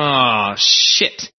Oh shit.